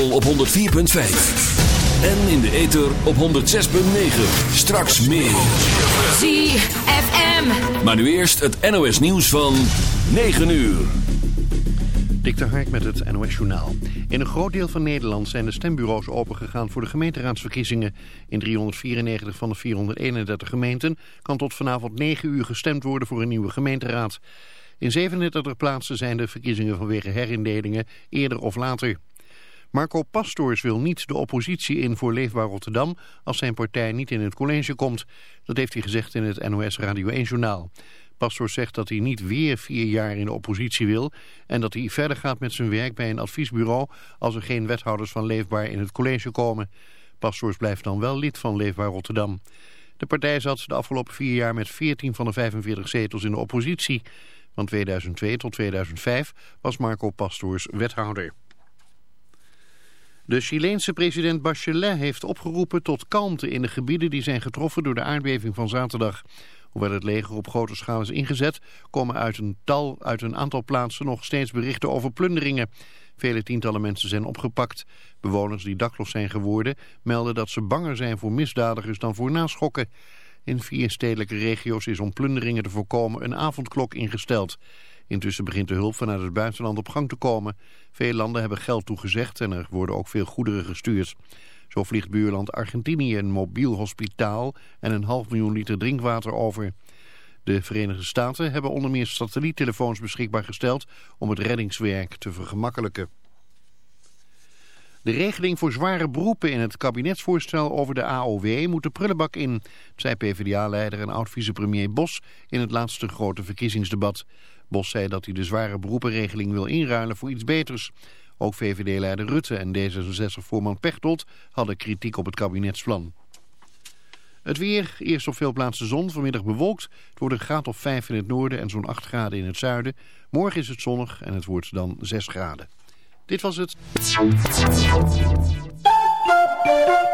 kabel op 104.5. En in de ether op 106.9. Straks meer. ZFM. Maar nu eerst het NOS nieuws van 9 uur. Dik de Hark met het NOS Journaal. In een groot deel van Nederland zijn de stembureaus opengegaan voor de gemeenteraadsverkiezingen. In 394 van de 431 gemeenten kan tot vanavond 9 uur gestemd worden voor een nieuwe gemeenteraad. In 37 plaatsen zijn de verkiezingen vanwege herindelingen eerder of later. Marco Pastoors wil niet de oppositie in voor Leefbaar Rotterdam als zijn partij niet in het college komt. Dat heeft hij gezegd in het NOS Radio 1 journaal. Pastoors zegt dat hij niet weer vier jaar in de oppositie wil en dat hij verder gaat met zijn werk bij een adviesbureau als er geen wethouders van Leefbaar in het college komen. Pastoors blijft dan wel lid van Leefbaar Rotterdam. De partij zat de afgelopen vier jaar met 14 van de 45 zetels in de oppositie. Van 2002 tot 2005 was Marco Pastoors wethouder. De Chileense president Bachelet heeft opgeroepen tot kalmte in de gebieden die zijn getroffen door de aardbeving van zaterdag. Hoewel het leger op grote schaal is ingezet, komen uit een, tal, uit een aantal plaatsen nog steeds berichten over plunderingen. Vele tientallen mensen zijn opgepakt. Bewoners die dakloos zijn geworden melden dat ze banger zijn voor misdadigers dan voor naschokken. In vier stedelijke regio's is om plunderingen te voorkomen een avondklok ingesteld. Intussen begint de hulp vanuit het buitenland op gang te komen. Veel landen hebben geld toegezegd en er worden ook veel goederen gestuurd. Zo vliegt buurland Argentinië een mobiel hospitaal en een half miljoen liter drinkwater over. De Verenigde Staten hebben onder meer satelliettelefoons beschikbaar gesteld om het reddingswerk te vergemakkelijken. De regeling voor zware beroepen in het kabinetsvoorstel over de AOW moet de prullenbak in, zei PvdA-leider en oud-vicepremier Bos in het laatste grote verkiezingsdebat. Bos zei dat hij de zware beroepenregeling wil inruilen voor iets beters. Ook VVD-leider Rutte en D66-voorman Pechtold hadden kritiek op het kabinetsplan. Het weer, eerst op veel plaatsen zon, vanmiddag bewolkt. Het wordt een graad of 5 in het noorden en zo'n 8 graden in het zuiden. Morgen is het zonnig en het wordt dan 6 graden. Dit was het.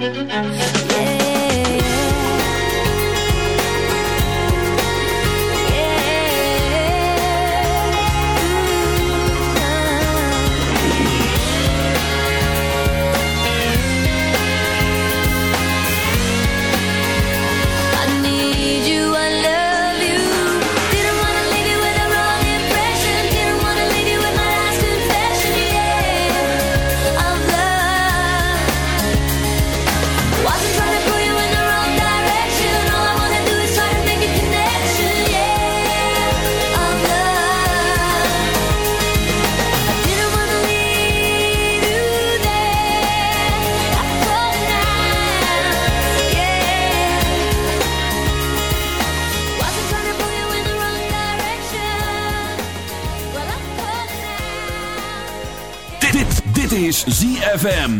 Yeah.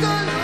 Michael.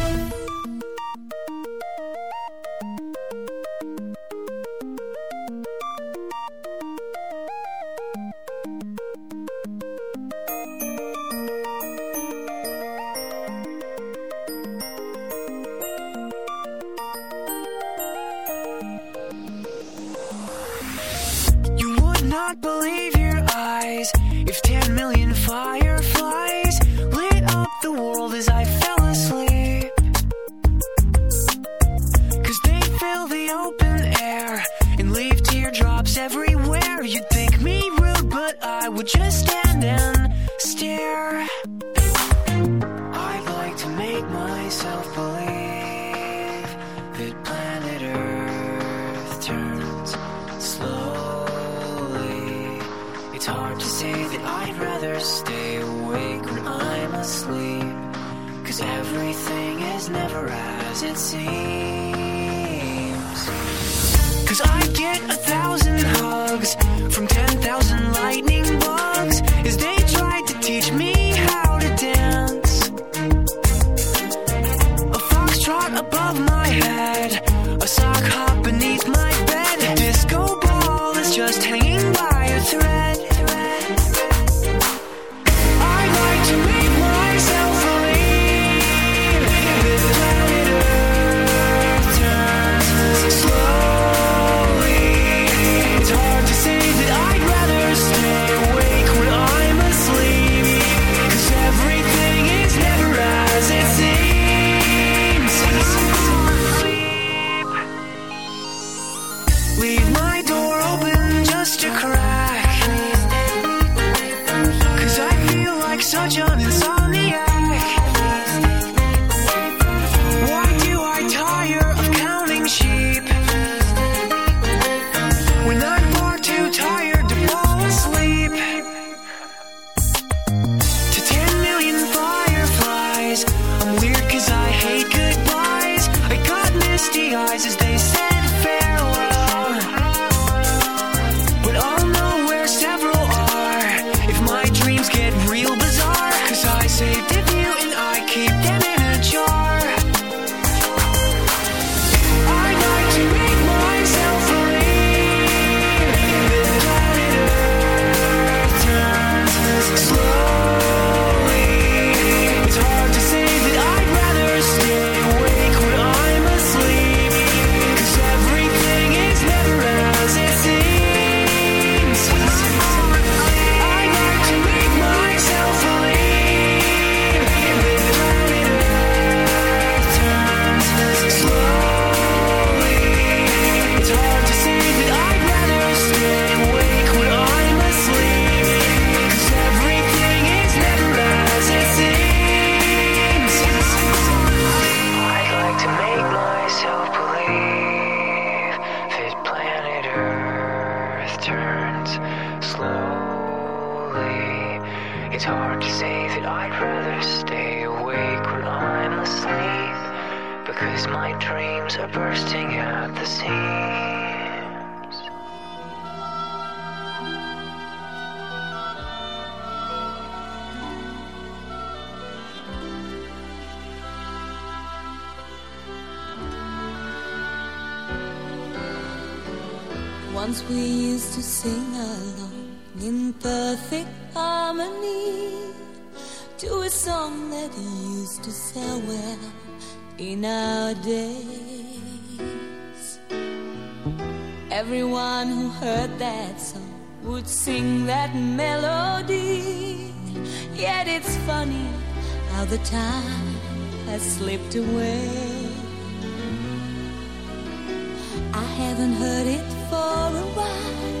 not believe your eyes. If 10 million followers from 10 Everyone who heard that song would sing that melody. Yet it's funny how the time has slipped away. I haven't heard it for a while.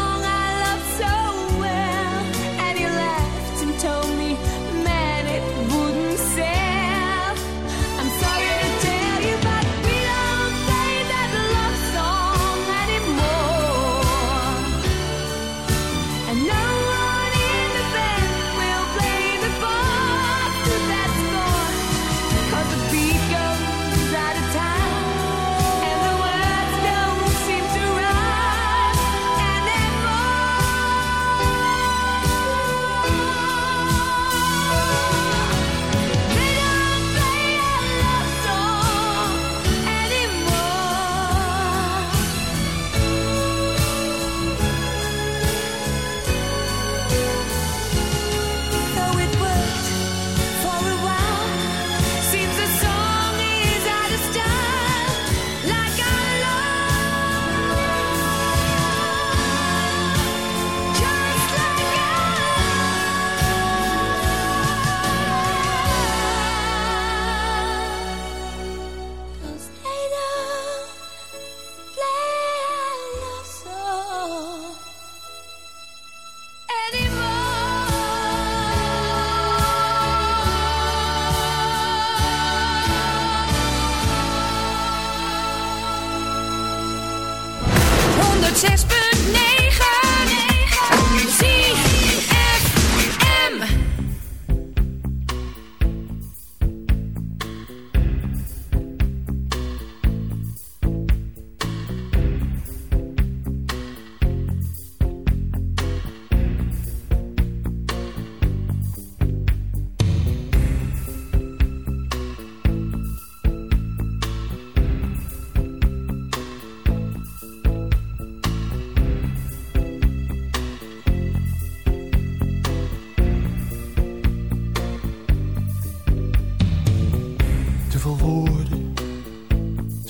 told me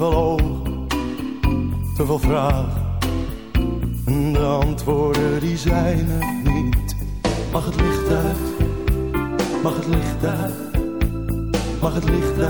Veel ogen, te veel vragen, en de antwoorden die zijn er niet. Mag het licht uit, mag het licht uit, mag het licht uit.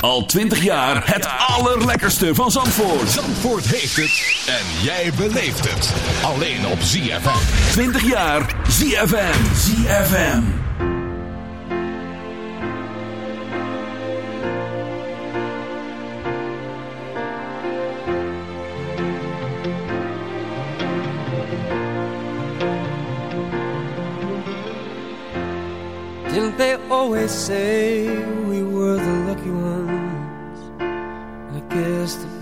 Al 20 jaar het allerlekkerste van Zandvoort. Zandvoort heeft het en jij beleeft het. Alleen op ZFM. 20 jaar ZFM. ZFM. Didn't they always say we were the